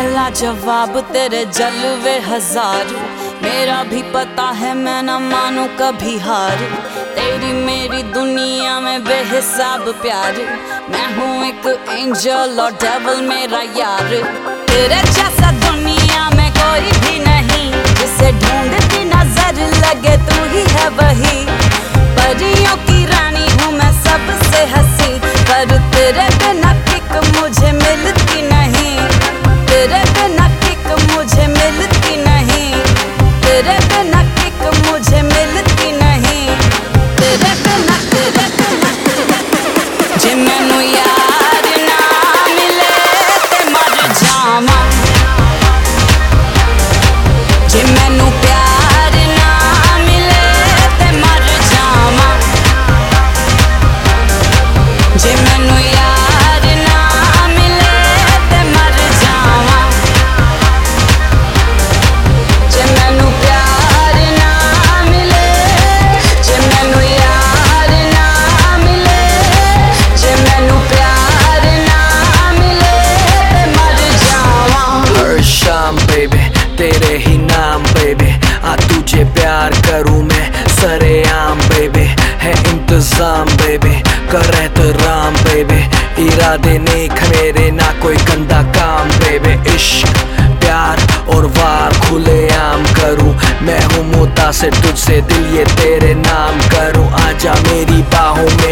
है जवाब तेरे जलवे हज़ार। मेरा भी पता है मैं न मानू कभी हार। तेरी मेरी दुनिया में बेहिसाब प्यार। मैं हूँ एक एंजल और डेवल मेरा यार। तेरे जैसा बिना किक मुझे मिलती नहीं। तेरे बिना किक मुझे मिलती नहीं। तेरे बिना तेरे बिना जे तेरे ही नाम बेबी आ, तुझे प्यार करूँ मैं, सरेआम बेबी है इंतज़ाम बेबी कर तो एहतराम बेबी इरादे नेक, मेरे ना कोई गंदा काम बेबी इश्क, प्यार और वार खुले आम करूँ। मैं हूँ मुतासिर तुझसे दिल, ये तेरे नाम करूँ। आजा मेरी बाहों में।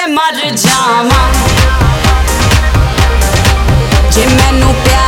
ते मर जावां जे मैनू प्यार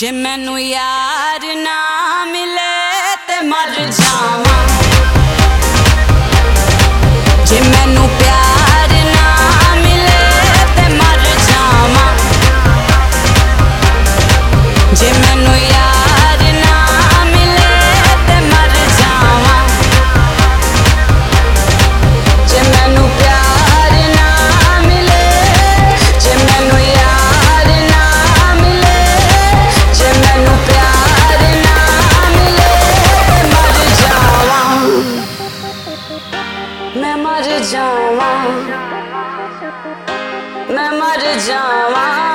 जे मैनू यार ना मिले ते मर जावां मैं मर जावां